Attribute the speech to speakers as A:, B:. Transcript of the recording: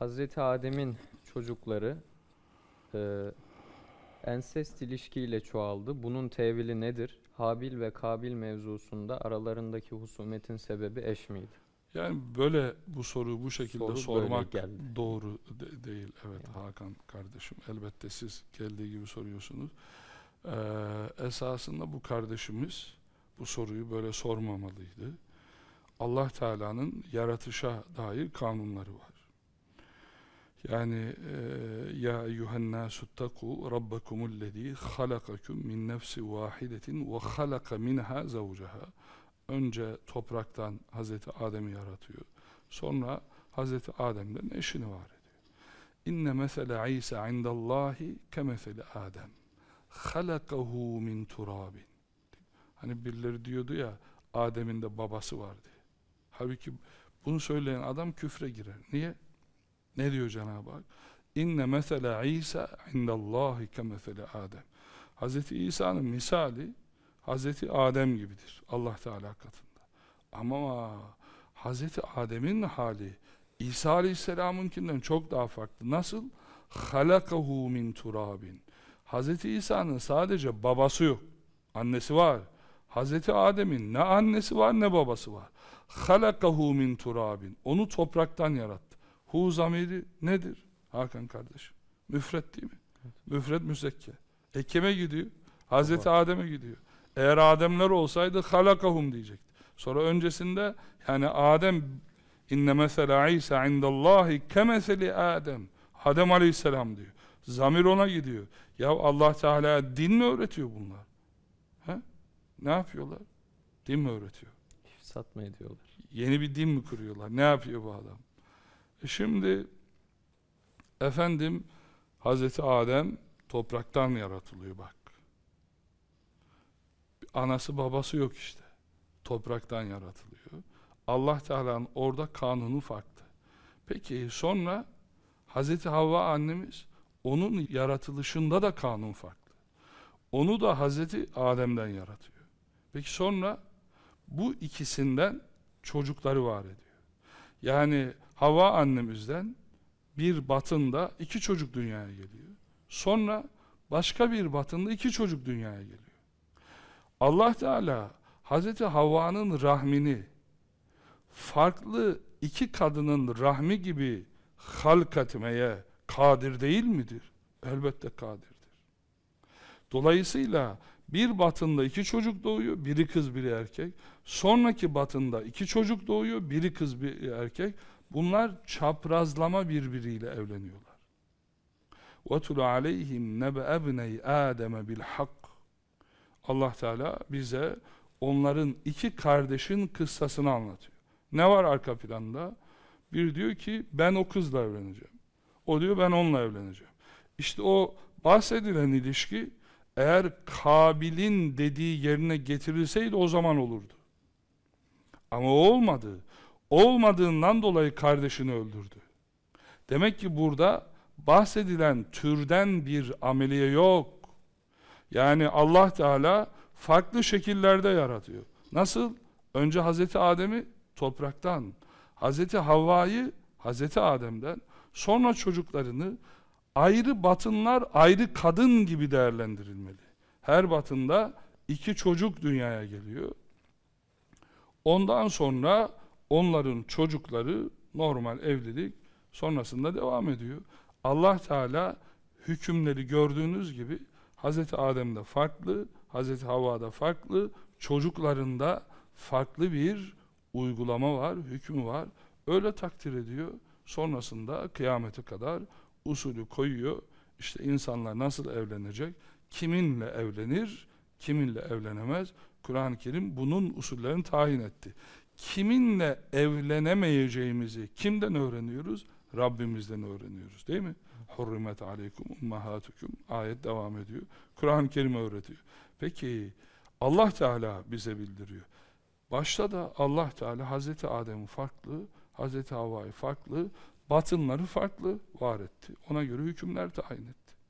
A: Hazreti Adem'in çocukları e, ensest ilişkiyle çoğaldı. Bunun tevili nedir? Habil ve Kabil mevzusunda aralarındaki husumetin sebebi eş miydi?
B: Yani böyle bu soruyu bu şekilde
A: Soru
B: sormak doğru de- değil. Evet
A: Yani.
B: Hakan kardeşim elbette siz geldiği gibi soruyorsunuz. Ee, esasında bu kardeşimiz bu soruyu böyle sormamalıydı. Allah Teala'nın yaratışa dair kanunları var. Yani e, ya eyyuhen nasuttaku rabbakumullezî halakakum min nefsi vahidetin ve halaka minha zavcaha. Önce topraktan Hazreti Adem'i yaratıyor. Sonra Hazreti Adem'den eşini var ediyor. İnne mesele İsa indallahi kemesele Adem. Halakahu min turabin. Hani birileri diyordu ya Adem'in de babası var diye. Halbuki bunu söyleyen adam küfre girer. Niye? Ne diyor Cenab-ı Hak? İnne mesele İsa indallahi kemesele Adem. Hazreti İsa'nın misali Hazreti Adem gibidir Allah Teala katında. Ama Hazreti Adem'in hali İsa Aleyhisselam'ınkinden çok daha farklı. Nasıl? Halakahu min turabin. Hazreti İsa'nın sadece babası yok. Annesi var. Hazreti Adem'in ne annesi var ne babası var. Halakahu min turabin. Onu topraktan yarattı. Hu zamiri nedir? Hakan kardeşim. Müfret değil mi? Müfret müzekke. E kime gidiyor? Hazreti. Adem'e gidiyor. Eğer Ademler olsaydı halakahum diyecekti. Sonra öncesinde yani Adem inne mesela İsa indallahi kemeseli Adem. Adem aleyhisselam diyor. Zamir ona gidiyor. Ya Allah Teala din mi öğretiyor bunlar? He? Ne yapıyorlar? Din mi öğretiyor?
A: İfsat mı ediyorlar?
B: Yeni bir din mi kuruyorlar? Ne yapıyor bu adam? Şimdi efendim Hazreti Adem topraktan yaratılıyor bak. Anası babası yok işte. Topraktan yaratılıyor. Allah Teala'nın orada kanunu farklı. Peki sonra Hazreti Havva annemiz onun yaratılışında da kanun farklı. Onu da Hazreti Adem'den yaratıyor. Peki sonra bu ikisinden çocukları var ediyor. Yani Havva annemizden bir batında iki çocuk dünyaya geliyor. Sonra başka bir batında iki çocuk dünyaya geliyor. Allah Teala Hazreti Havva'nın rahmini farklı iki kadının rahmi gibi halk etmeye kadir değil midir? Elbette kadirdir. Dolayısıyla bir batında iki çocuk doğuyor, biri kız biri erkek. Sonraki batında iki çocuk doğuyor, biri kız bir erkek. Bunlar çaprazlama birbiriyle evleniyorlar. وَتُلُ عَلَيْهِمْ نَبَأَ ابْنَيْ آدَمَ بِالْحَقِّ Allah Teala bize onların iki kardeşin kıssasını anlatıyor. Ne var arka planda? Bir diyor ki ben o kızla evleneceğim. O diyor ben onunla evleneceğim. İşte o bahsedilen ilişki eğer Kabil'in dediği yerine getirilseydi o zaman olurdu. Ama o olmadı. Olmadığından dolayı kardeşini öldürdü. Demek ki burada bahsedilen türden bir ameliye yok. Yani Allah Teala farklı şekillerde yaratıyor. Nasıl? Önce Hazreti Adem'i topraktan, Hazreti Havva'yı Hazreti Adem'den, sonra çocuklarını ayrı batınlar ayrı kadın gibi değerlendirilmeli. Her batında iki çocuk dünyaya geliyor. Ondan sonra onların çocukları normal evlilik sonrasında devam ediyor. Allah Teala hükümleri gördüğünüz gibi Hazreti Adem'de farklı, Hazreti Havva'da farklı, çocuklarında farklı bir uygulama var, hükmü var. Öyle takdir ediyor. Sonrasında kıyamete kadar usulü koyuyor. İşte insanlar nasıl evlenecek, kiminle evlenir, kiminle evlenemez. Kur'an-ı Kerim bunun usullerini tayin etti. Kiminle evlenemeyeceğimizi kimden öğreniyoruz? Rabbimizden öğreniyoruz değil mi? Hurrimet aleykum ummahatukum ayet devam ediyor. Kur'an-ı Kerim öğretiyor. Peki Allah Teala bize bildiriyor. Başta da Allah Teala Hazreti Adem'i farklı, Hazreti Havva'yı farklı, batınları farklı var etti. Ona göre hükümler tayin etti.